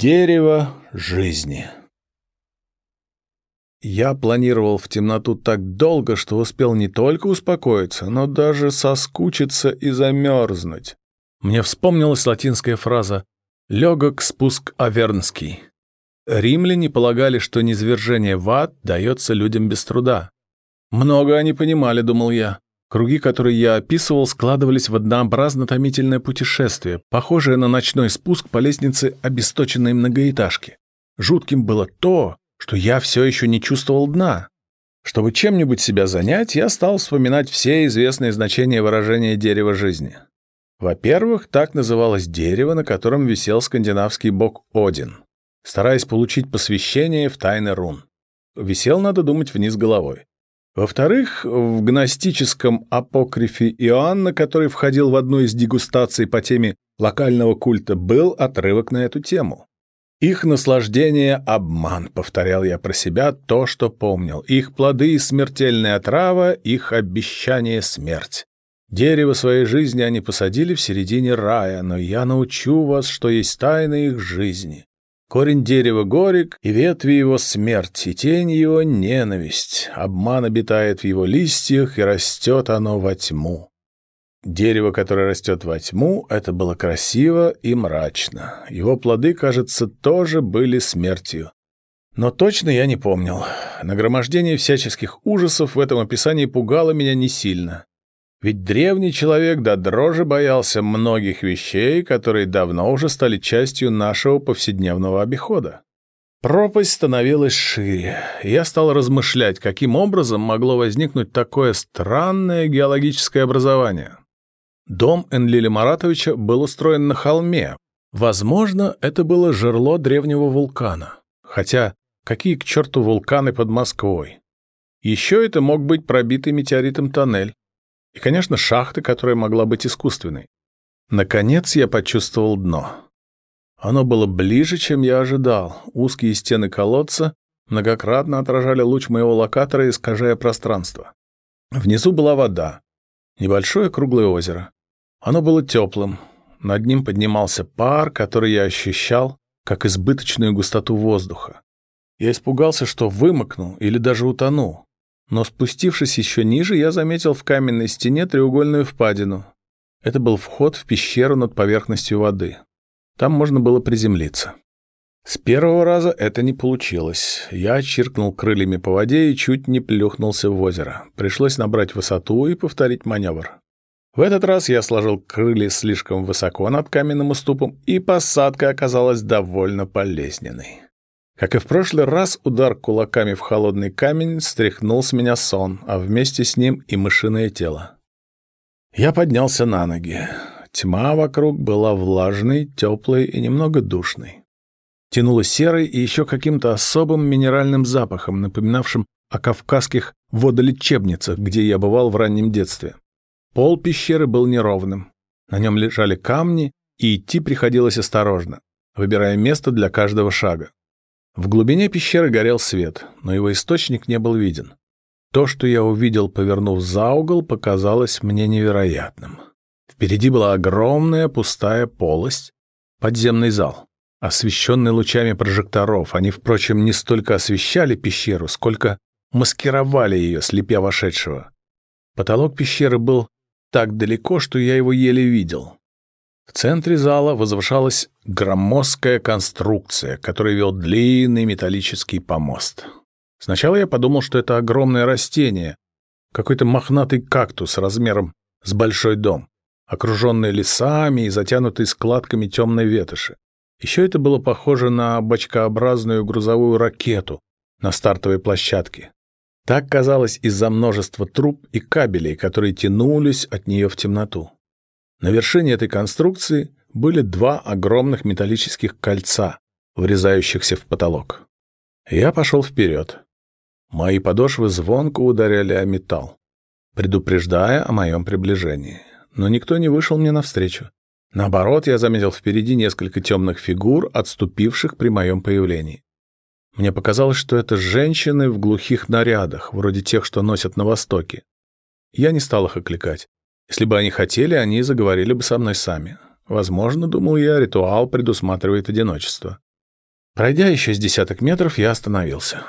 Дерево жизни. Я планировал в темноту так долго, что успел не только успокоиться, но даже соскучиться и замерзнуть. Мне вспомнилась латинская фраза «легок спуск авернский». Римляне полагали, что низвержение в ад дается людям без труда. Много они понимали, думал я. Круги, которые я описывал, складывались в однообразно-томительное путешествие, похожее на ночной спуск по лестнице обесточенной многоэтажки. Жутким было то, что я все еще не чувствовал дна. Чтобы чем-нибудь себя занять, я стал вспоминать все известные значения выражения дерева жизни. Во-первых, так называлось дерево, на котором висел скандинавский бог Один, стараясь получить посвящение в тайны рун. Висел, надо думать, вниз головой. Во-вторых, в гностическом апокрифе Иоанна, который входил в одну из дегустаций по теме локального культа, был отрывок на эту тему. «Их наслаждение — обман», — повторял я про себя то, что помнил. «Их плоды — смертельная отрава, их обещание — смерть». Дерево своей жизни они посадили в середине рая, но я научу вас, что есть тайна их жизни. Корень дерева горек, и ветви его смерть, и тень его ненависть. Обман обитает в его листьях, и растет оно во тьму. Дерево, которое растет во тьму, это было красиво и мрачно. Его плоды, кажется, тоже были смертью. Но точно я не помнил. Нагромождение всяческих ужасов в этом описании пугало меня не сильно. Ведь древний человек до дрожи боялся многих вещей, которые давно уже стали частью нашего повседневного обихода. Пропасть становилась шире, я стал размышлять, каким образом могло возникнуть такое странное геологическое образование. Дом Энлиля Маратовича был устроен на холме. Возможно, это было жерло древнего вулкана. Хотя, какие к черту вулканы под Москвой? Еще это мог быть пробитый метеоритом тоннель. И, конечно, шахта, которая могла быть искусственной. Наконец я почувствовал дно. Оно было ближе, чем я ожидал. Узкие стены колодца многократно отражали луч моего локатора, искажая пространство. Внизу была вода. Небольшое круглое озеро. Оно было теплым. Над ним поднимался пар, который я ощущал, как избыточную густоту воздуха. Я испугался, что вымокну или даже утону. Но спустившись еще ниже, я заметил в каменной стене треугольную впадину. Это был вход в пещеру над поверхностью воды. Там можно было приземлиться. С первого раза это не получилось. Я чиркнул крыльями по воде и чуть не плюхнулся в озеро. Пришлось набрать высоту и повторить маневр. В этот раз я сложил крылья слишком высоко над каменным уступом, и посадка оказалась довольно болезненной. Как и в прошлый раз, удар кулаками в холодный камень стряхнул с меня сон, а вместе с ним и мышиное тело. Я поднялся на ноги. Тьма вокруг была влажной, теплой и немного душной. Тянуло серой и еще каким-то особым минеральным запахом, напоминавшим о кавказских водолечебницах, где я бывал в раннем детстве. Пол пещеры был неровным. На нем лежали камни, и идти приходилось осторожно, выбирая место для каждого шага. В глубине пещеры горел свет, но его источник не был виден. То, что я увидел, повернув за угол, показалось мне невероятным. Впереди была огромная пустая полость, подземный зал, освещенный лучами прожекторов. Они, впрочем, не столько освещали пещеру, сколько маскировали ее, слепя вошедшего. Потолок пещеры был так далеко, что я его еле видел. В центре зала возвышалась громоздкая конструкция, которая вел длинный металлический помост. Сначала я подумал, что это огромное растение, какой-то мохнатый кактус размером с большой дом, окруженный лесами и затянутый складками темной ветоши. Еще это было похоже на бочкообразную грузовую ракету на стартовой площадке. Так казалось из-за множества труб и кабелей, которые тянулись от нее в темноту. На вершине этой конструкции были два огромных металлических кольца, врезающихся в потолок. Я пошел вперед. Мои подошвы звонко ударяли о металл, предупреждая о моем приближении. Но никто не вышел мне навстречу. Наоборот, я заметил впереди несколько темных фигур, отступивших при моем появлении. Мне показалось, что это женщины в глухих нарядах, вроде тех, что носят на Востоке. Я не стал их окликать. Если бы они хотели, они заговорили бы со мной сами. Возможно, думал я, ритуал предусматривает одиночество. Пройдя еще с десяток метров, я остановился.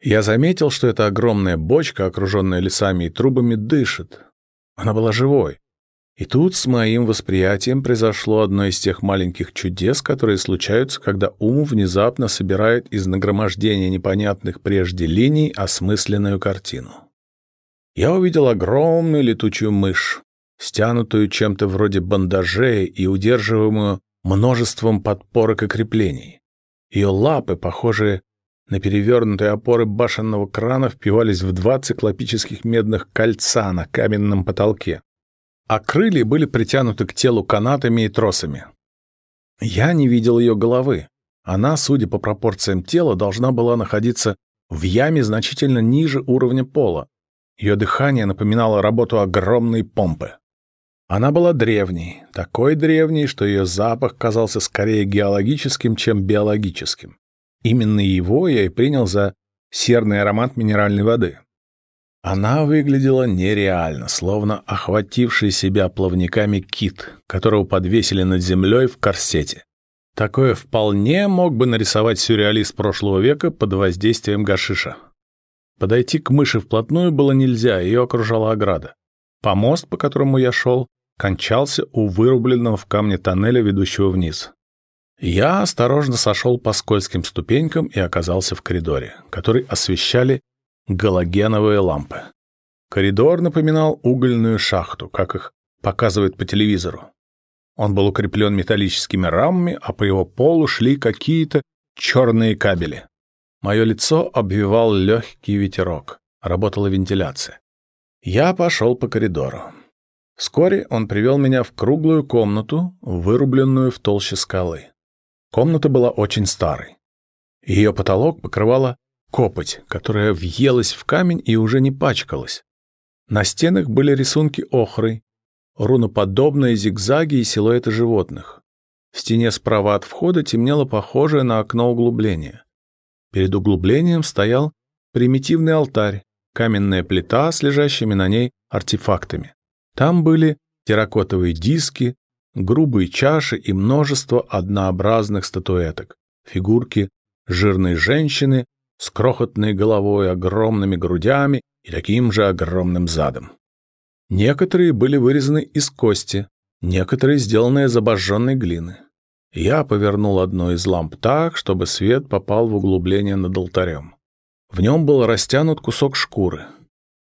Я заметил, что эта огромная бочка, окруженная лесами и трубами, дышит. Она была живой. И тут с моим восприятием произошло одно из тех маленьких чудес, которые случаются, когда ум внезапно собирает из нагромождения непонятных прежде линий осмысленную картину. Я увидел огромную летучую мышь, стянутую чем-то вроде бандажей и удерживаемую множеством подпорок и креплений. Ее лапы, похожие на перевернутые опоры башенного крана, впивались в два циклопических медных кольца на каменном потолке, а крылья были притянуты к телу канатами и тросами. Я не видел ее головы. Она, судя по пропорциям тела, должна была находиться в яме значительно ниже уровня пола. Ее дыхание напоминало работу огромной помпы. Она была древней, такой древней, что ее запах казался скорее геологическим, чем биологическим. Именно его я и принял за серный аромат минеральной воды. Она выглядела нереально, словно охвативший себя плавниками кит, которого подвесили над землей в корсете. Такое вполне мог бы нарисовать сюрреалист прошлого века под воздействием гашиша. Подойти к мыши вплотную было нельзя, ее окружала ограда. Помост, по которому я шел, кончался у вырубленного в камне тоннеля, ведущего вниз. Я осторожно сошел по скользким ступенькам и оказался в коридоре, который освещали галогеновые лампы. Коридор напоминал угольную шахту, как их показывают по телевизору. Он был укреплен металлическими рамами, а по его полу шли какие-то черные кабели. Мое лицо обвивал легкий ветерок. Работала вентиляция. Я пошел по коридору. Вскоре он привел меня в круглую комнату, вырубленную в толще скалы. Комната была очень старой. Ее потолок покрывала копоть, которая въелась в камень и уже не пачкалась. На стенах были рисунки охры, руноподобные зигзаги и силуэты животных. В стене справа от входа темнело похожее на окно углубление. Перед углублением стоял примитивный алтарь, каменная плита с лежащими на ней артефактами. Там были терракотовые диски, грубые чаши и множество однообразных статуэток, фигурки жирной женщины с крохотной головой, огромными грудями и таким же огромным задом. Некоторые были вырезаны из кости, некоторые сделаны из обожженной глины. Я повернул одну из ламп так, чтобы свет попал в углубление над алтарем. В нем был растянут кусок шкуры.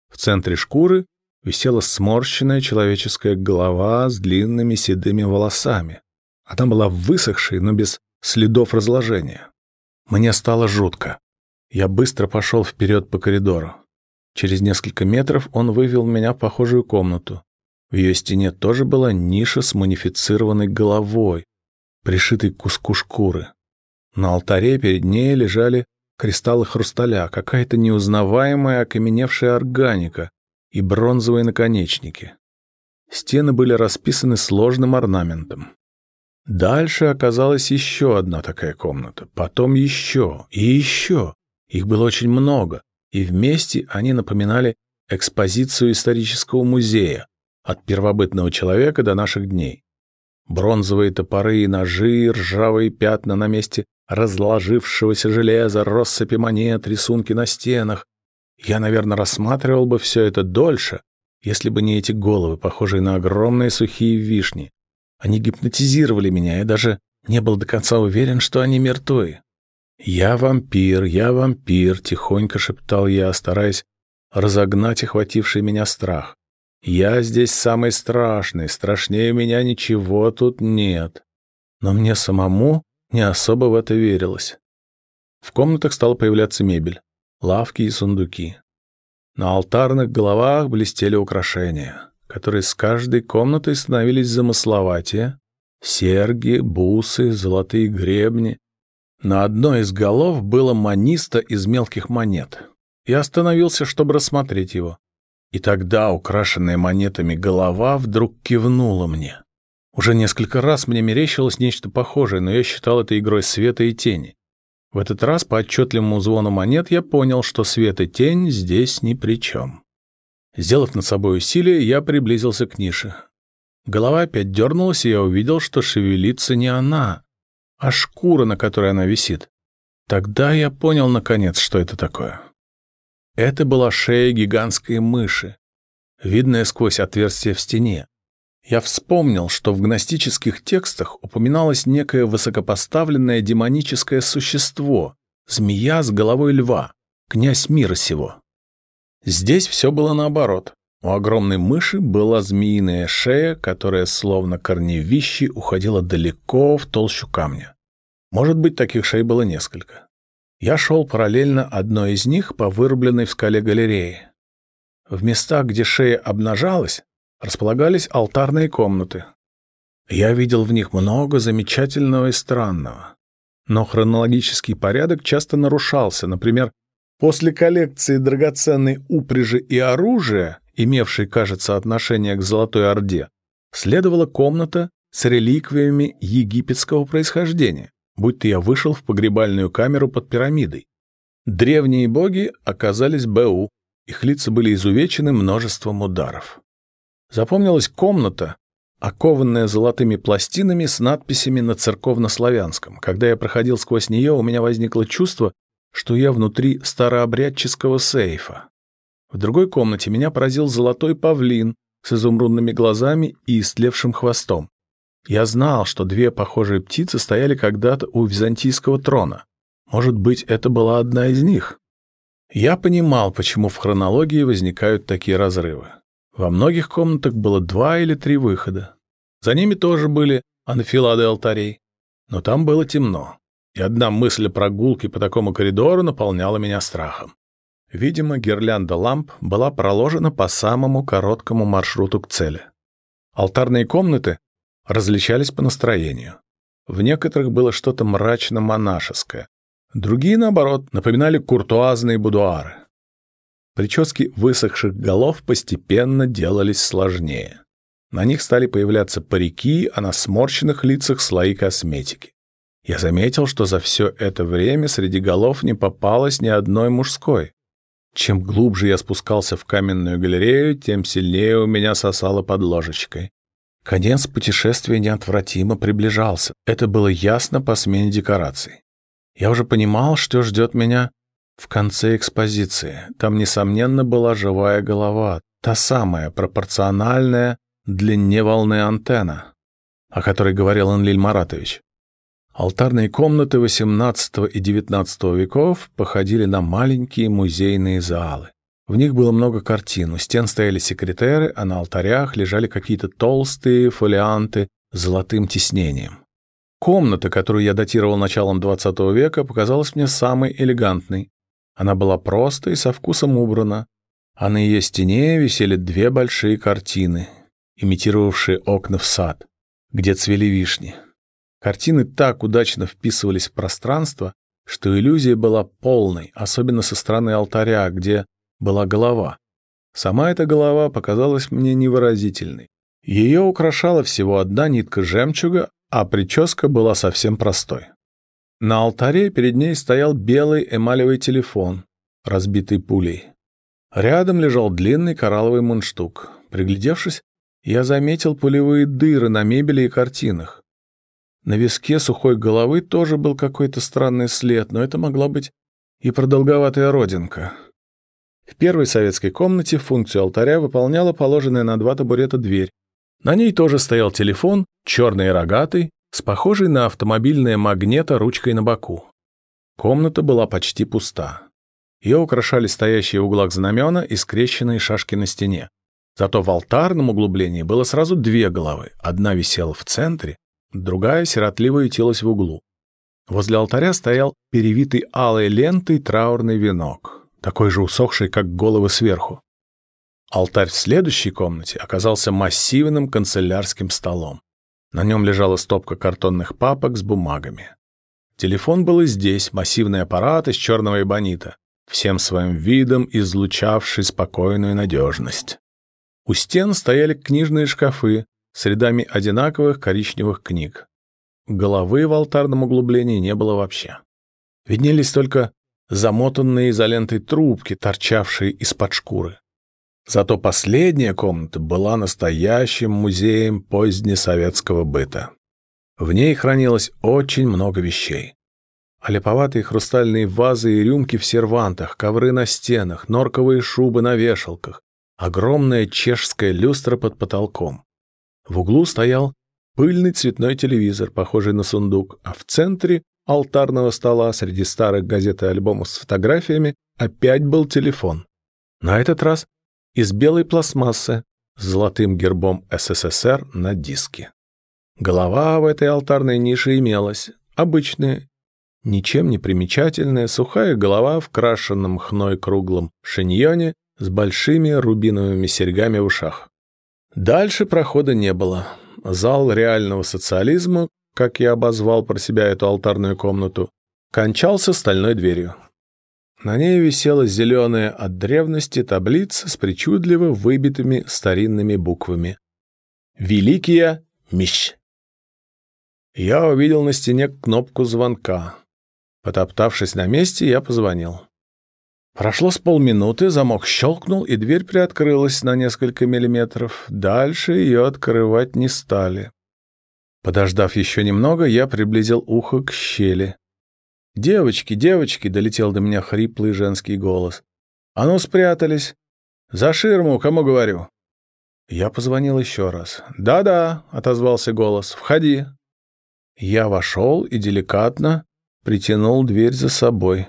В центре шкуры висела сморщенная человеческая голова с длинными седыми волосами. Она была высохшей, но без следов разложения. Мне стало жутко. Я быстро пошел вперед по коридору. Через несколько метров он вывел меня в похожую комнату. В ее стене тоже была ниша с мунифицированной головой, пришитой к куску шкуры. На алтаре перед ней лежали кристаллы хрусталя, какая-то неузнаваемая окаменевшая органика, и бронзовые наконечники. Стены были расписаны сложным орнаментом. Дальше оказалась еще одна такая комната, потом еще и еще. Их было очень много, и вместе они напоминали экспозицию исторического музея от первобытного человека до наших дней. Бронзовые топоры и ножи, ржавые пятна на месте разложившегося железа, россыпи монет, рисунки на стенах, я, наверное, рассматривал бы все это дольше, если бы не эти головы, похожие на огромные сухие вишни. Они гипнотизировали меня, и даже не был до конца уверен, что они мертвы. «Я вампир, я вампир», — тихонько шептал я, стараясь разогнать охвативший меня страх. «Я здесь самый страшный, страшнее меня ничего тут нет». Но мне самому не особо в это верилось. В комнатах стала появляться мебель лавки и сундуки. На алтарных головах блестели украшения, которые с каждой комнатой становились замысловатее. Серьги, бусы, золотые гребни. На одной из голов было маниста из мелких монет. Я остановился, чтобы рассмотреть его. И тогда украшенная монетами голова вдруг кивнула мне. Уже несколько раз мне мерещилось нечто похожее, но я считал это игрой света и тени. В этот раз по отчетливому звону монет я понял, что свет и тень здесь ни при чем. Сделав над собой усилие, я приблизился к нише. Голова опять дернулась, и я увидел, что шевелится не она, а шкура, на которой она висит. Тогда я понял, наконец, что это такое. Это была шея гигантской мыши, видная сквозь отверстие в стене. Я вспомнил, что в гностических текстах упоминалось некое высокопоставленное демоническое существо, змея с головой льва, князь мира сего. Здесь все было наоборот. У огромной мыши была змеиная шея, которая словно корневищи уходила далеко в толщу камня. Может быть, таких шей было несколько. Я шел параллельно одной из них по вырубленной в скале галерее. В местах, где шея обнажалась, располагались алтарные комнаты. Я видел в них много замечательного и странного. Но хронологический порядок часто нарушался. Например, после коллекции драгоценной упряжи и оружия имевшей, кажется, отношение к Золотой Орде, следовала комната с реликвиями египетского происхождения, будь то я вышел в погребальную камеру под пирамидой. Древние боги оказались БУ, их лица были изувечены множеством ударов. Запомнилась комната, окованная золотыми пластинами с надписями на церковнославянском. Когда я проходил сквозь нее, у меня возникло чувство, что я внутри старообрядческого сейфа. В другой комнате меня поразил золотой павлин с изумрудными глазами и истлевшим хвостом. Я знал, что две похожие птицы стояли когда-то у византийского трона. Может быть, это была одна из них? Я понимал, почему в хронологии возникают такие разрывы. Во многих комнатах было два или три выхода. За ними тоже были анфилады алтарей. Но там было темно, и одна мысль о прогулке по такому коридору наполняла меня страхом. Видимо, гирлянда ламп была проложена по самому короткому маршруту к цели. Алтарные комнаты различались по настроению. В некоторых было что-то мрачно-монашеское. Другие, наоборот, напоминали куртуазные будуары. Прически высохших голов постепенно делались сложнее. На них стали появляться парики, а на сморщенных лицах слои косметики. Я заметил, что за все это время среди голов не попалось ни одной мужской. Чем глубже я спускался в каменную галерею, тем сильнее у меня сосало под ложечкой. Конец путешествия неотвратимо приближался. Это было ясно по смене декораций. Я уже понимал, что ждет меня в конце экспозиции. Там, несомненно, была живая голова, та самая пропорциональная длине волны антенна, о которой говорил Энлиль Маратович. Алтарные комнаты XVIII и XIX веков походили на маленькие музейные залы. В них было много картин, у стен стояли секретеры, а на алтарях лежали какие-то толстые фолианты с золотым тиснением. Комната, которую я датировал началом XX века, показалась мне самой элегантной. Она была проста и со вкусом убрана, а на ее стене висели две большие картины, имитировавшие окна в сад, где цвели вишни. Картины так удачно вписывались в пространство, что иллюзия была полной, особенно со стороны алтаря, где была голова. Сама эта голова показалась мне невыразительной. Ее украшала всего одна нитка жемчуга, а прическа была совсем простой. На алтаре перед ней стоял белый эмалевый телефон, разбитый пулей. Рядом лежал длинный коралловый мундштук. Приглядевшись, я заметил пулевые дыры на мебели и картинах. На виске сухой головы тоже был какой-то странный след, но это могла быть и продолговатая родинка. В первой советской комнате функцию алтаря выполняла положенная на два табурета дверь. На ней тоже стоял телефон, черный и рогатый, с похожей на автомобильное магнето ручкой на боку. Комната была почти пуста. Ее украшали стоящие в углах знамена и скрещенные шашки на стене. Зато в алтарном углублении было сразу две головы. Одна висела в центре, другая сиротливо ютилась в углу. Возле алтаря стоял перевитый алой лентой траурный венок, такой же усохший, как головы сверху. Алтарь в следующей комнате оказался массивным канцелярским столом. На нем лежала стопка картонных папок с бумагами. Телефон был и здесь, массивный аппарат из черного эбонита, всем своим видом излучавший спокойную надежность. У стен стояли книжные шкафы, с рядами одинаковых коричневых книг. Головы в алтарном углублении не было вообще. Виднелись только замотанные изолентой трубки, торчавшие из-под шкуры. Зато последняя комната была настоящим музеем позднесоветского быта. В ней хранилось очень много вещей. Олиповатые хрустальные вазы и рюмки в сервантах, ковры на стенах, норковые шубы на вешалках, огромная чешская люстра под потолком. В углу стоял пыльный цветной телевизор, похожий на сундук, а в центре алтарного стола среди старых газет и альбомов с фотографиями опять был телефон. На этот раз из белой пластмассы с золотым гербом СССР на диске. Голова в этой алтарной нише имелась, обычная, ничем не примечательная, сухая голова в крашенном хной круглом шиньоне с большими рубиновыми серьгами в ушах. Дальше прохода не было. Зал реального социализма, как я обозвал про себя эту алтарную комнату, кончался стальной дверью. На ней висела зеленая от древности таблица с причудливо выбитыми старинными буквами. «Великие Мищ». Я увидел на стене кнопку звонка. Потоптавшись на месте, я позвонил. Прошло с полминуты, замок щелкнул, и дверь приоткрылась на несколько миллиметров. Дальше ее открывать не стали. Подождав еще немного, я приблизил ухо к щели. «Девочки, девочки!» — долетел до меня хриплый женский голос. «А ну, спрятались! За ширму, кому говорю!» Я позвонил еще раз. «Да-да», — отозвался голос, — «входи». Я вошел и деликатно притянул дверь за собой.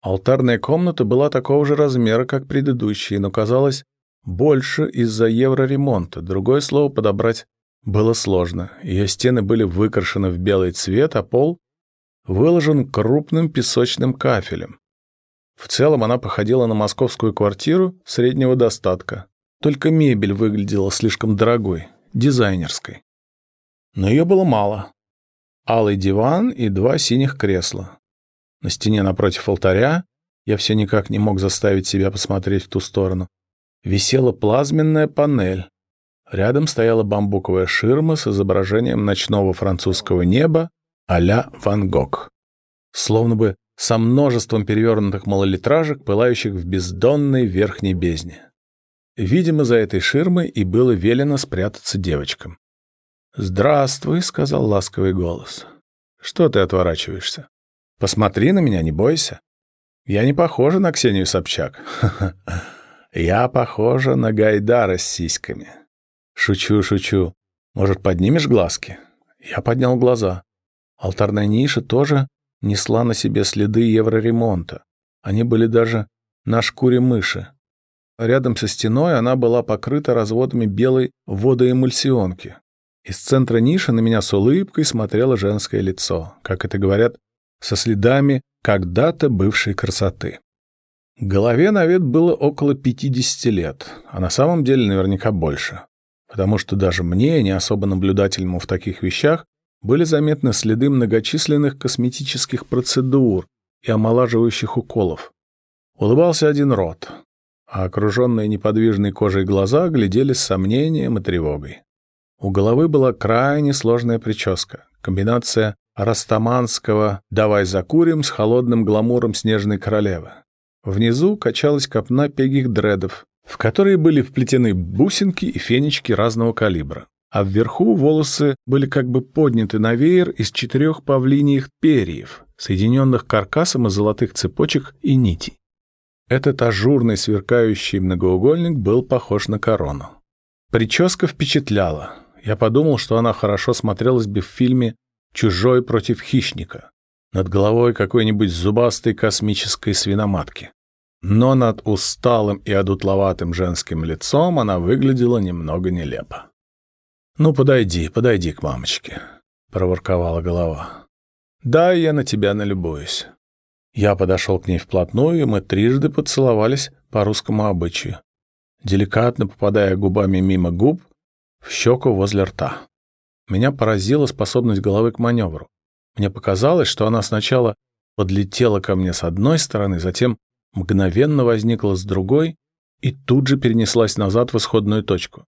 Алтарная комната была такого же размера, как предыдущие, но казалась больше из-за евроремонта. Другое слово подобрать было сложно. Ее стены были выкрашены в белый цвет, а пол выложен крупным песочным кафелем. В целом она походила на московскую квартиру среднего достатка. Только мебель выглядела слишком дорогой, дизайнерской. Но ее было мало. Алый диван и два синих кресла. На стене напротив алтаря, я все никак не мог заставить себя посмотреть в ту сторону, висела плазменная панель. Рядом стояла бамбуковая ширма с изображением ночного французского неба а-ля Ван Гог. Словно бы со множеством перевернутых малолитражек, пылающих в бездонной верхней бездне. Видимо, за этой ширмой и было велено спрятаться девочкам. «Здравствуй», — сказал ласковый голос. «Что ты отворачиваешься? Посмотри на меня, не бойся. Я не похожа на Ксению Собчак. Я похожа на Гайдара с сиськами. Шучу, шучу. Может, поднимешь глазки?» Я поднял глаза. Алтарная ниша тоже несла на себе следы евроремонта. Они были даже на шкуре мыши. Рядом со стеной она была покрыта разводами белой водоэмульсионки. Из центра ниши на меня с улыбкой смотрело женское лицо, как это говорят, со следами когда-то бывшей красоты. Голове на вид было около 50 лет, а на самом деле наверняка больше. Потому что даже мне, не особо наблюдательному в таких вещах, были заметны следы многочисленных косметических процедур и омолаживающих уколов. Улыбался один рот, а окруженные неподвижной кожей глаза глядели с сомнением и тревогой. У головы была крайне сложная прическа, комбинация растаманского «давай закурим» с холодным гламуром снежной королевы. Внизу качалась копна пегих дредов, в которые были вплетены бусинки и фенечки разного калибра а вверху волосы были как бы подняты на веер из четырех павлиньих перьев, соединенных каркасом из золотых цепочек и нитей. Этот ажурный сверкающий многоугольник был похож на корону. Прическа впечатляла. Я подумал, что она хорошо смотрелась бы в фильме «Чужой против хищника» над головой какой-нибудь зубастой космической свиноматки. Но над усталым и одутловатым женским лицом она выглядела немного нелепо. «Ну, подойди, подойди к мамочке», — проворковала голова. «Да, я на тебя налюбуюсь». Я подошел к ней вплотную, и мы трижды поцеловались по русскому обычаю, деликатно попадая губами мимо губ в щеку возле рта. Меня поразила способность головы к маневру. Мне показалось, что она сначала подлетела ко мне с одной стороны, затем мгновенно возникла с другой и тут же перенеслась назад в исходную точку.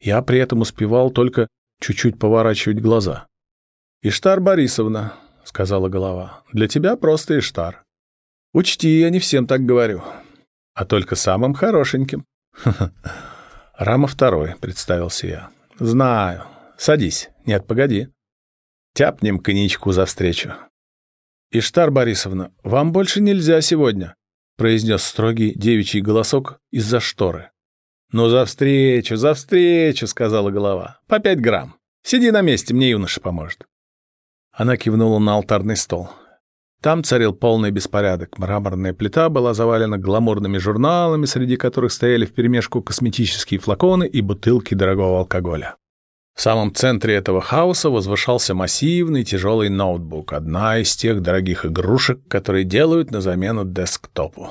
Я при этом успевал только чуть-чуть поворачивать глаза. «Иштар Борисовна», — сказала голова, — «для тебя просто Иштар. Учти, я не всем так говорю, а только самым хорошеньким». «Рама второй», — представился я. «Знаю. Садись. Нет, погоди». Тяпнем коньячку за встречу. «Иштар Борисовна, вам больше нельзя сегодня», — произнес строгий девичий голосок из-за шторы. «Ну, за встречу, за встречу», — сказала голова. «По пять грамм. Сиди на месте, мне юноша поможет». Она кивнула на алтарный стол. Там царил полный беспорядок. Мраморная плита была завалена гламурными журналами, среди которых стояли вперемешку косметические флаконы и бутылки дорогого алкоголя. В самом центре этого хаоса возвышался массивный тяжелый ноутбук, одна из тех дорогих игрушек, которые делают на замену десктопу.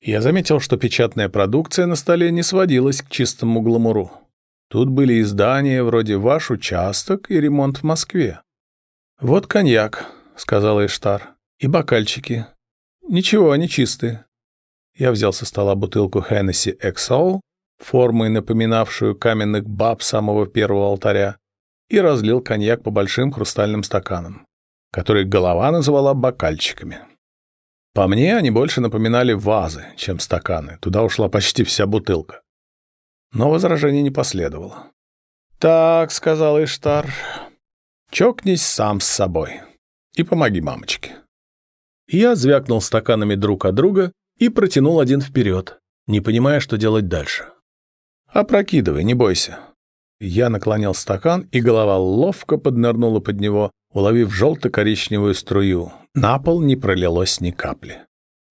Я заметил, что печатная продукция на столе не сводилась к чистому гламуру. Тут были издания вроде «Ваш участок» и «Ремонт в Москве». «Вот коньяк», — сказала Иштар. И бокальчики. Ничего, они чистые. Я взял со стола бутылку Hennessy XO, формой напоминавшую каменных баб самого первого алтаря, и разлил коньяк по большим хрустальным стаканам, которые голова называла бокальчиками. По мне, они больше напоминали вазы, чем стаканы. Туда ушла почти вся бутылка. Но возражений не последовало. «Так», — сказал Иштар, — «чокнись сам с собой и помоги мамочке». Я звякнул стаканами друг от друга и протянул один вперед, не понимая, что делать дальше. «Опрокидывай, не бойся». Я наклонил стакан, и голова ловко поднырнула под него, уловив желто-коричневую струю. На пол не пролилось ни капли.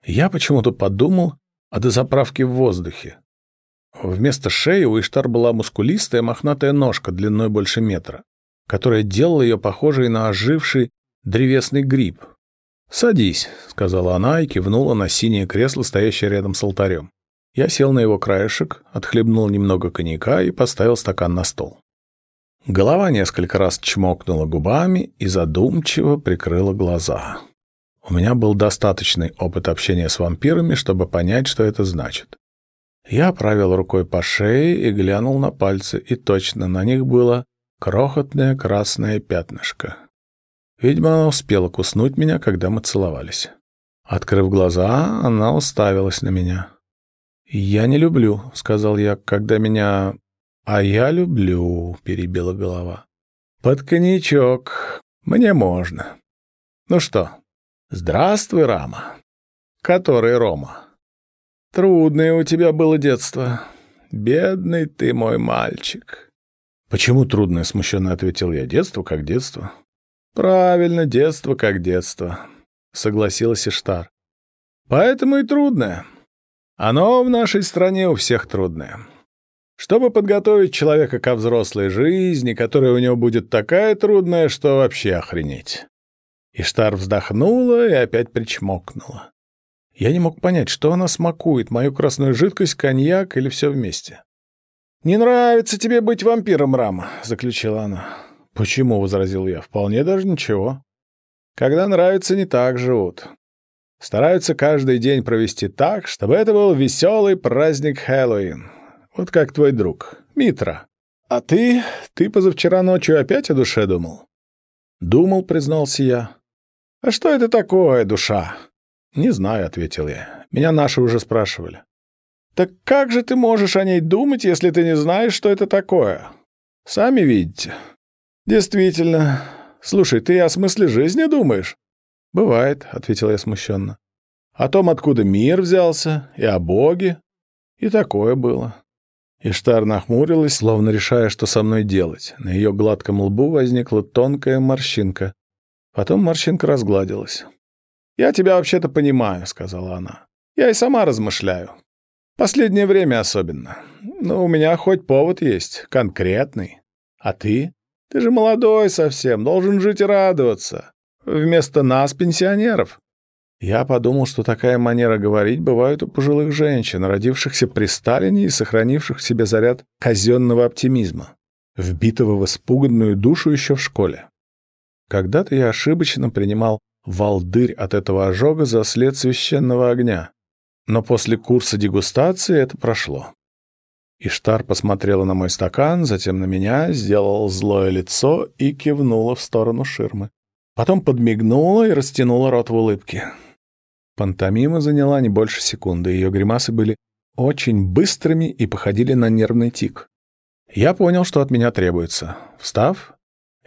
Я почему-то подумал о дозаправке в воздухе. Вместо шеи у Иштар была мускулистая мохнатая ножка длиной больше метра, которая делала ее похожей на оживший древесный гриб, «Садись», — сказала она и кивнула на синее кресло, стоящее рядом с алтарем. Я сел на его краешек, отхлебнул немного коньяка и поставил стакан на стол. Голова несколько раз чмокнула губами и задумчиво прикрыла глаза. У меня был достаточный опыт общения с вампирами, чтобы понять, что это значит. Я провел рукой по шее и глянул на пальцы, и точно на них было крохотное красное пятнышко. Видимо, она успела куснуть меня, когда мы целовались. Открыв глаза, она уставилась на меня. «Я не люблю», — сказал я, — «когда меня...» «А я люблю», — перебила голова. «Под коньячок. Мне можно». «Ну что, здравствуй, Рама». «Который Рома?» «Трудное у тебя было детство. Бедный ты мой мальчик». «Почему трудное?» — смущенно ответил я. «Детство как детство». «Правильно, детство как детство», — согласилась Иштар. «Поэтому и трудное. Оно в нашей стране у всех трудное. Чтобы подготовить человека ко взрослой жизни, которая у него будет такая трудная, что вообще охренеть». Иштар вздохнула и опять причмокнула. Я не мог понять, что она смакует, мою красную жидкость, коньяк или все вместе. «Не нравится тебе быть вампиром, Рама», — заключила она. «Почему?» — возразил я. «Вполне даже ничего. Когда нравится, не так живут. Стараются каждый день провести так, чтобы это был веселый праздник Хэллоуин. Вот как твой друг, Митра. А ты? Ты позавчера ночью опять о душе думал?» «Думал», — признался я. «А что это такое, душа?» «Не знаю», — ответил я. «Меня наши уже спрашивали». «Так как же ты можешь о ней думать, если ты не знаешь, что это такое? Сами видите, «Действительно. Слушай, ты о смысле жизни думаешь?» «Бывает», — ответил я смущенно. «О том, откуда мир взялся, и о Боге. И такое было». Иштар нахмурилась, словно решая, что со мной делать. На ее гладком лбу возникла тонкая морщинка. Потом морщинка разгладилась. «Я тебя вообще-то понимаю», — сказала она. «Я и сама размышляю. Последнее время особенно. Но у меня хоть повод есть, конкретный. А ты? Ты же молодой совсем, должен жить и радоваться. Вместо нас, пенсионеров. Я подумал, что такая манера говорить бывает у пожилых женщин, родившихся при Сталине и сохранивших в себе заряд казенного оптимизма, вбитого в испуганную душу еще в школе. Когда-то я ошибочно принимал волдырь от этого ожога за след священного огня, но после курса дегустации это прошло. Иштар посмотрела на мой стакан, затем на меня, сделала злое лицо и кивнула в сторону ширмы. Потом подмигнула и растянула рот в улыбке. Пантомима заняла не больше секунды, ее гримасы были очень быстрыми и походили на нервный тик. Я понял, что от меня требуется. Встав,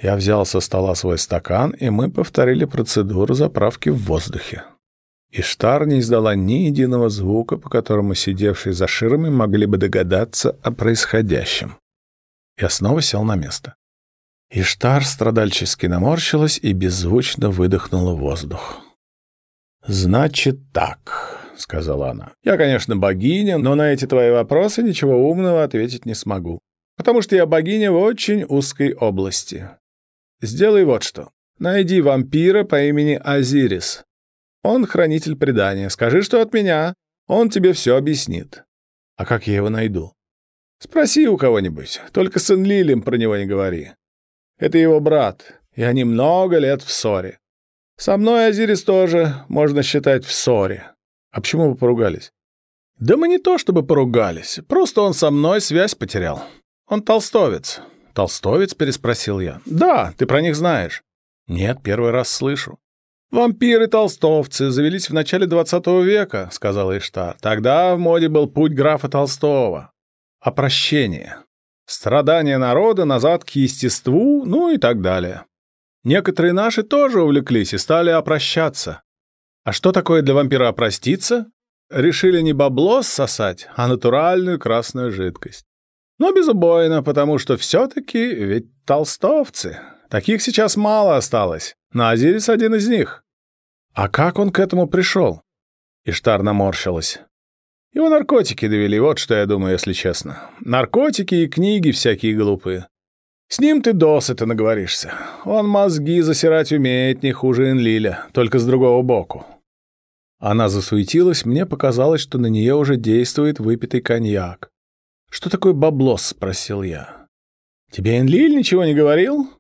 Я взял со стола свой стакан, и мы повторили процедуру заправки в воздухе. Иштар не издала ни единого звука, по которому сидевшие за ширмами могли бы догадаться о происходящем. Я снова сел на место. Иштар страдальчески наморщилась и беззвучно выдохнула воздух. «Значит так», — сказала она. «Я, конечно, богиня, но на эти твои вопросы ничего умного ответить не смогу, потому что я богиня в очень узкой области. Сделай вот что. Найди вампира по имени Азирис. Он хранитель предания. Скажи, что от меня. Он тебе все объяснит. А как я его найду? Спроси у кого-нибудь. Только с Энлилем про него не говори. Это его брат, и они много лет в ссоре. Со мной Азирис тоже, можно считать, в ссоре. А почему вы поругались? Да мы не то чтобы поругались, просто он со мной связь потерял. Он толстовец. Толстовец, переспросил я. Да, ты про них знаешь. Нет, первый раз слышу. «Вампиры-толстовцы завелись в начале двадцатого века», — сказала Иштар. «Тогда в моде был путь графа Толстого. Опрощение. Страдания народа назад к естеству, ну и так далее. Некоторые наши тоже увлеклись и стали опрощаться. А что такое для вампира опроститься? Решили не бабло сосать, а натуральную красную жидкость. Но безубойно, потому что все-таки ведь толстовцы. Таких сейчас мало осталось. Но Азирис один из них. А как он к этому пришел? Иштар наморщилась. Его наркотики довели, вот что я думаю, если честно. Наркотики и книги всякие глупые. С ним ты досыта наговоришься. Он мозги засирать умеет не хуже Энлиля, только с другого боку. Она засуетилась, мне показалось, что на нее уже действует выпитый коньяк. «Что такое баблос?» — спросил я. «Тебе Энлиль ничего не говорил?»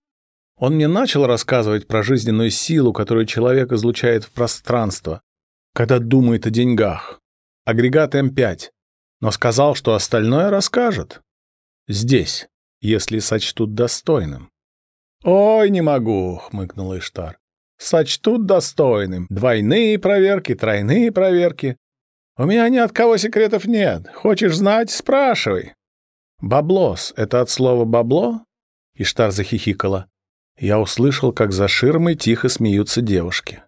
Он мне начал рассказывать про жизненную силу, которую человек излучает в пространство, когда думает о деньгах. Агрегат М5. Но сказал, что остальное расскажет. Здесь, если сочтут достойным. «Ой, не могу», — хмыкнул Иштар. «Сочтут достойным. Двойные проверки, тройные проверки. У меня ни от кого секретов нет. Хочешь знать — спрашивай». «Баблос — это от слова «бабло»?» Иштар захихикала. Я услышал, как за ширмой тихо смеются девушки.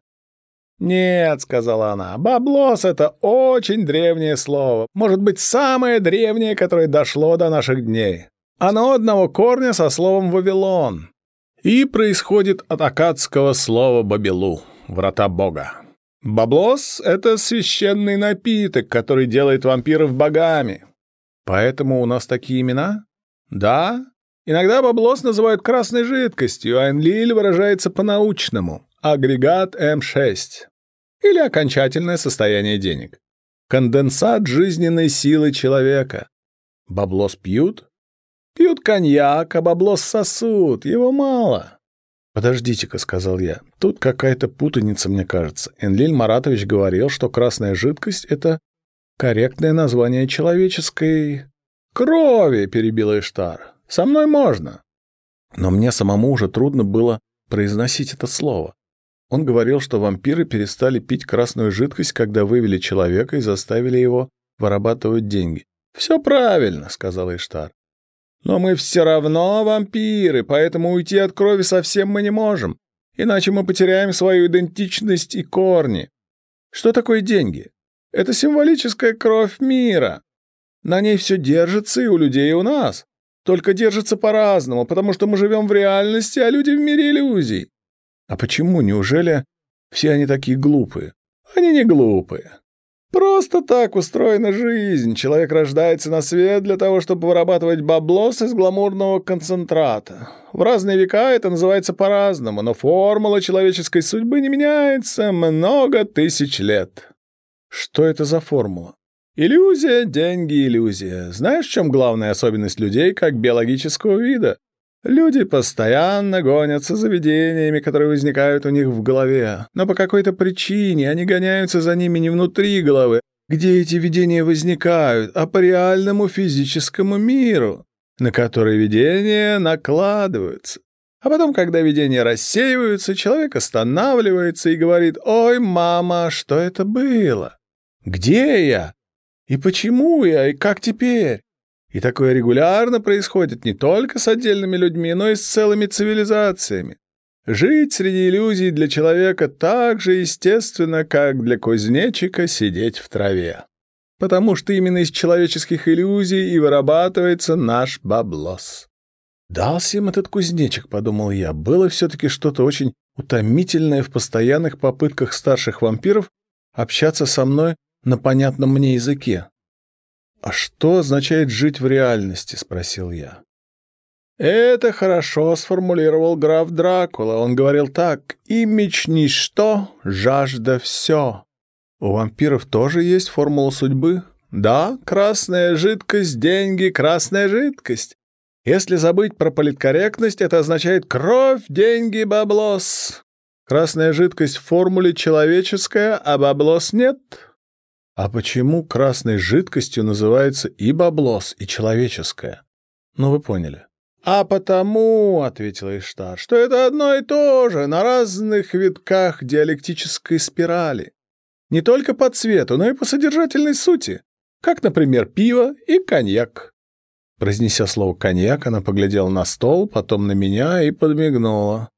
«Нет», — сказала она, — «баблос — это очень древнее слово, может быть, самое древнее, которое дошло до наших дней. Оно одного корня со словом «Вавилон» и происходит от акадского слова «бабилу» — «врата бога». Баблос — это священный напиток, который делает вампиров богами. Поэтому у нас такие имена? Да, Иногда баблос называют красной жидкостью, а Энлиль выражается по-научному – агрегат М6. Или окончательное состояние денег. Конденсат жизненной силы человека. Баблос пьют? Пьют коньяк, а баблос сосут, его мало. «Подождите-ка», — сказал я, — «тут какая-то путаница, мне кажется. Энлиль Маратович говорил, что красная жидкость — это корректное название человеческой крови», — перебила Иштар. Со мной можно. Но мне самому уже трудно было произносить это слово. Он говорил, что вампиры перестали пить красную жидкость, когда вывели человека и заставили его вырабатывать деньги. «Все правильно», — сказал Иштар. «Но мы все равно вампиры, поэтому уйти от крови совсем мы не можем, иначе мы потеряем свою идентичность и корни. Что такое деньги? Это символическая кровь мира. На ней все держится и у людей, и у нас. Только держится по-разному, потому что мы живем в реальности, а люди в мире иллюзий. А почему, неужели все они такие глупые? Они не глупые. Просто так устроена жизнь. Человек рождается на свет для того, чтобы вырабатывать баблос из гламурного концентрата. В разные века это называется по-разному, но формула человеческой судьбы не меняется много тысяч лет. Что это за формула? Иллюзия, деньги, иллюзия. Знаешь, в чем главная особенность людей как биологического вида? Люди постоянно гонятся за видениями, которые возникают у них в голове. Но по какой-то причине они гоняются за ними не внутри головы, где эти видения возникают, а по реальному физическому миру, на который видения накладываются. А потом, когда видения рассеиваются, человек останавливается и говорит «Ой, мама, что это было? Где я? И почему я, и как теперь? И такое регулярно происходит не только с отдельными людьми, но и с целыми цивилизациями. Жить среди иллюзий для человека так же естественно, как для кузнечика сидеть в траве. Потому что именно из человеческих иллюзий и вырабатывается наш баблос. «Дался им этот кузнечик», — подумал я. Было все-таки что-то очень утомительное в постоянных попытках старших вампиров общаться со мной на понятном мне языке. «А что означает жить в реальности?» — спросил я. Это хорошо сформулировал граф Дракула. Он говорил так «И меч ничто, жажда все». У вампиров тоже есть формула судьбы? Да, красная жидкость, деньги, красная жидкость. Если забыть про политкорректность, это означает кровь, деньги, баблос. Красная жидкость в формуле человеческая, а баблос нет. А почему красной жидкостью называется и баблос, и человеческая? Ну, вы поняли. «А потому, — ответила Иштар, — что это одно и то же на разных витках диалектической спирали. Не только по цвету, но и по содержательной сути, как, например, пиво и коньяк». Произнеся слово «коньяк», она поглядела на стол, потом на меня и подмигнула.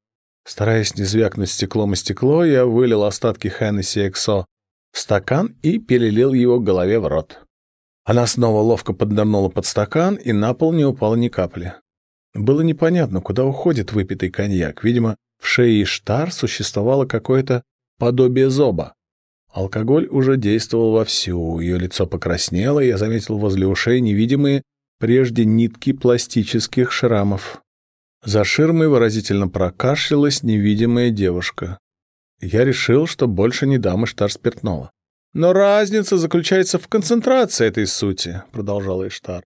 Стараясь не звякнуть стеклом и стекло, я вылил остатки Хеннесси Эксо в стакан и перелил его голове в рот. Она снова ловко поднырнула под стакан, и на пол не упало ни капли. Было непонятно, куда уходит выпитый коньяк. Видимо, в шее Штар существовало какое-то подобие зоба. Алкоголь уже действовал вовсю, ее лицо покраснело, и я заметил возле ушей невидимые прежде нитки пластических шрамов. За ширмой выразительно прокашлялась невидимая девушка. Я решил, что больше не дам Иштар спиртного. «Но разница заключается в концентрации этой сути», — продолжал Иштар.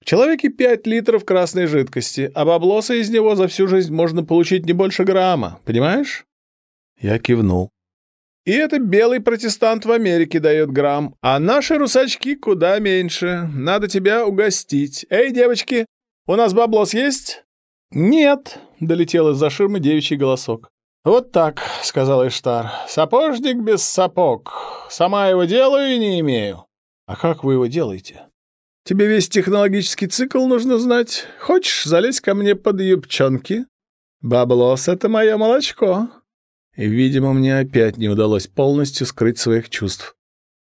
В человеке 5 литров красной жидкости, а баблоса из него за всю жизнь можно получить не больше грамма, понимаешь? Я кивнул. И это белый протестант в Америке дает грамм, а наши русачки куда меньше. Надо тебя угостить. Эй, девочки, у нас баблос есть? Нет, долетел из-за ширмы девичий голосок. «Вот так», — сказал Иштар, — «сапожник без сапог. Сама его делаю и не имею». «А как вы его делаете?» Тебе весь технологический цикл нужно знать. Хочешь, залезь ко мне под юбчонки? Баблос — это мое молочко». И, видимо, мне опять не удалось полностью скрыть своих чувств.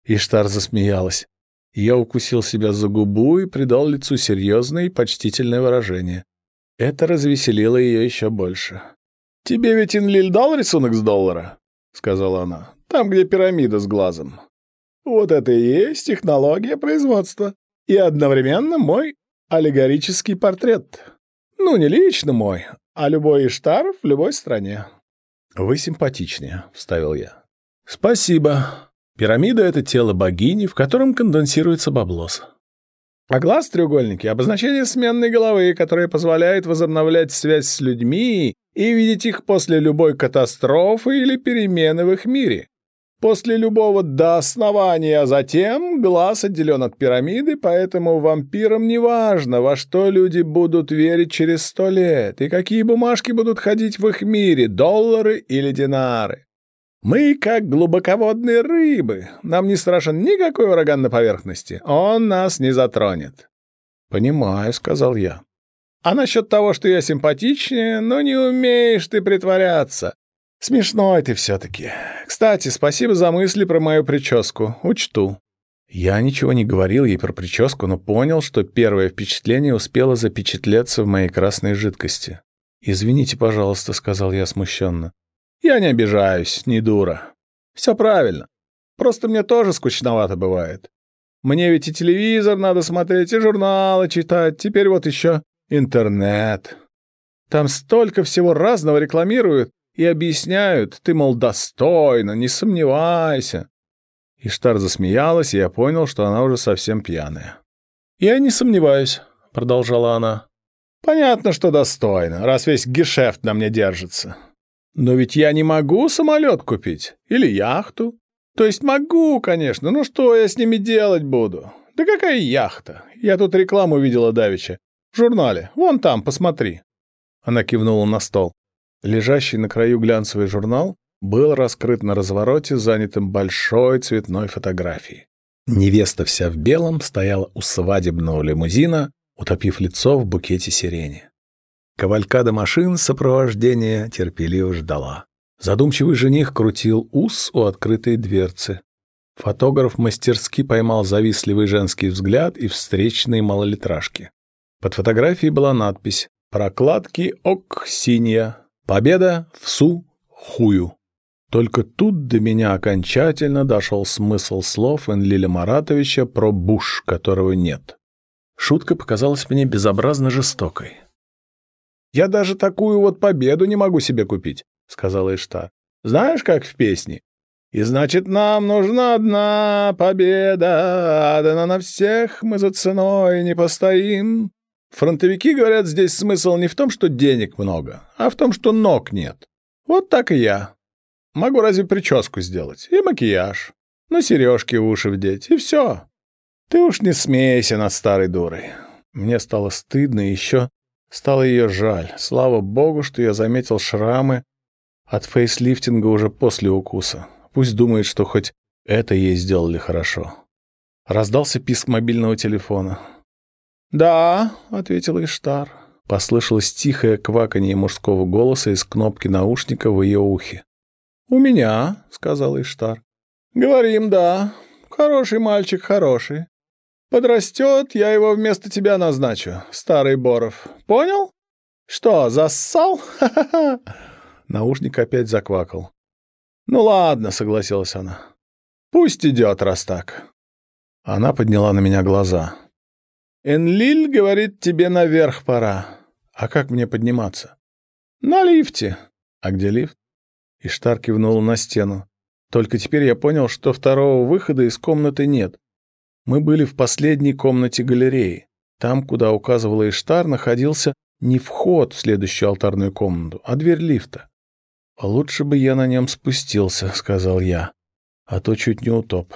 Иштар засмеялась. Я укусил себя за губу и придал лицу серьезное и почтительное выражение. Это развеселило ее еще больше. «Тебе ведь Инлиль дал рисунок с доллара?» — сказала она. «Там, где пирамида с глазом. Вот это и есть технология производства и одновременно мой аллегорический портрет. Ну, не лично мой, а любой Иштар в любой стране. «Вы симпатичнее», — вставил я. «Спасибо. Пирамида — это тело богини, в котором конденсируется баблос. А глаз треугольники — обозначение сменной головы, которое позволяет возобновлять связь с людьми и видеть их после любой катастрофы или перемены в их мире после любого до основания, а затем глаз отделен от пирамиды, поэтому вампирам не важно, во что люди будут верить через сто лет и какие бумажки будут ходить в их мире, доллары или динары. Мы как глубоководные рыбы, нам не страшен никакой ураган на поверхности, он нас не затронет. «Понимаю», — сказал я. «А насчет того, что я симпатичнее, ну не умеешь ты притворяться. Смешной ты все-таки. Кстати, спасибо за мысли про мою прическу. Учту. Я ничего не говорил ей про прическу, но понял, что первое впечатление успело запечатлеться в моей красной жидкости. «Извините, пожалуйста», — сказал я смущенно. «Я не обижаюсь, не дура. Все правильно. Просто мне тоже скучновато бывает. Мне ведь и телевизор надо смотреть, и журналы читать, теперь вот еще интернет. Там столько всего разного рекламируют, и объясняют, ты, мол, достойно, не сомневайся. Иштар засмеялась, и я понял, что она уже совсем пьяная. «Я не сомневаюсь», — продолжала она. «Понятно, что достойно, раз весь гешефт на мне держится. Но ведь я не могу самолет купить или яхту. То есть могу, конечно, но что я с ними делать буду? Да какая яхта? Я тут рекламу видела давеча. В журнале. Вон там, посмотри». Она кивнула на стол. Лежащий на краю глянцевый журнал был раскрыт на развороте, занятым большой цветной фотографией. Невеста вся в белом стояла у свадебного лимузина, утопив лицо в букете сирени. Кавалькада машин сопровождения терпеливо ждала. Задумчивый жених крутил ус у открытой дверцы. Фотограф мастерски поймал завистливый женский взгляд и встречные малолитражки. Под фотографией была надпись «Прокладки ок синяя. Победа в су хую». Только тут до меня окончательно дошел смысл слов Энлиля Маратовича про Буш, которого нет. Шутка показалась мне безобразно жестокой. «Я даже такую вот победу не могу себе купить», — сказала Иштар. «Знаешь, как в песне? И значит, нам нужна одна победа, одна на всех мы за ценой не постоим. Фронтовики говорят, здесь смысл не в том, что денег много, а в том, что ног нет. Вот так и я. Могу разве прическу сделать и макияж, ну сережки в уши вдеть, и все. Ты уж не смейся над старой дурой. Мне стало стыдно еще стало ее жаль. Слава богу, что я заметил шрамы от фейслифтинга уже после укуса. Пусть думает, что хоть это ей сделали хорошо. Раздался писк мобильного телефона. «Да», — ответила Иштар. Послышалось тихое кваканье мужского голоса из кнопки наушника в ее ухе. «У меня», — сказал Иштар. «Говорим, да. Хороший мальчик, хороший. Подрастет, я его вместо тебя назначу, старый Боров. Понял? Что, зассал? Ха-ха-ха!» Наушник опять заквакал. «Ну ладно», — согласилась она. «Пусть идет, раз так». Она подняла на меня глаза. «Энлиль говорит, тебе наверх пора. А как мне подниматься?» «На лифте». «А где лифт?» Иштар кивнул на стену. Только теперь я понял, что второго выхода из комнаты нет. Мы были в последней комнате галереи. Там, куда указывала Иштар, находился не вход в следующую алтарную комнату, а дверь лифта. «Лучше бы я на нем спустился», — сказал я, — «а то чуть не утоп».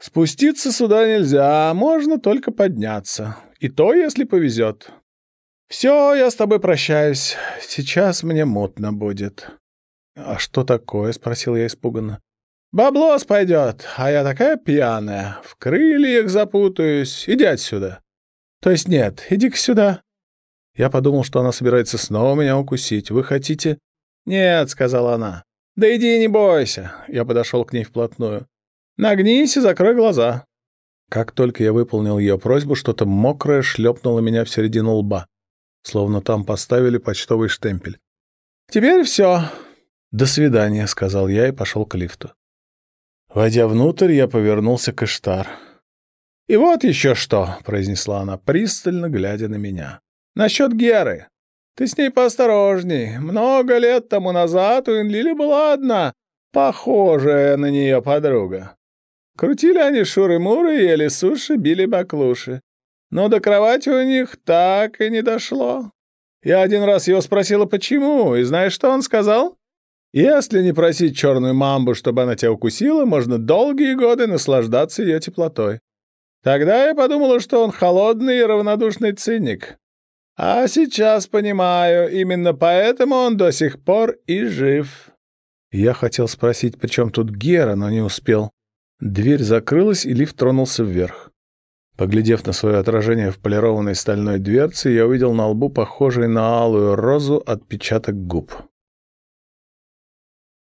«Спуститься сюда нельзя, можно только подняться. И то, если повезет. Все, я с тобой прощаюсь. Сейчас мне мутно будет». «А что такое?» — спросил я испуганно. «Баблос пойдет, а я такая пьяная. В крыльях запутаюсь. Иди отсюда». «То есть нет, иди-ка сюда». Я подумал, что она собирается снова меня укусить. «Вы хотите...» «Нет», — сказала она. «Да иди, не бойся». Я подошел к ней вплотную. «Нагнись и закрой глаза». Как только я выполнил ее просьбу, что-то мокрое шлепнуло меня в середину лба, словно там поставили почтовый штемпель. «Теперь все», «До свидания», — сказал я и пошел к лифту. Войдя внутрь, я повернулся к Иштар. «И вот еще что», — произнесла она, пристально глядя на меня. «Насчет Геры. Ты с ней поосторожней. Много лет тому назад у Энлили была одна, похожая на нее подруга. Крутили они шуры-муры, ели суши, били баклуши. Но до кровати у них так и не дошло. Я один раз его спросила, почему, и знаешь, что он сказал? Если не просить черную мамбу, чтобы она тебя укусила, можно долгие годы наслаждаться ее теплотой. Тогда я подумала, что он холодный и равнодушный циник. А сейчас понимаю, именно поэтому он до сих пор и жив. Я хотел спросить, при чем тут Гера, но не успел. Дверь закрылась, и лифт тронулся вверх. Поглядев на свое отражение в полированной стальной дверце, я увидел на лбу похожий на алую розу отпечаток губ.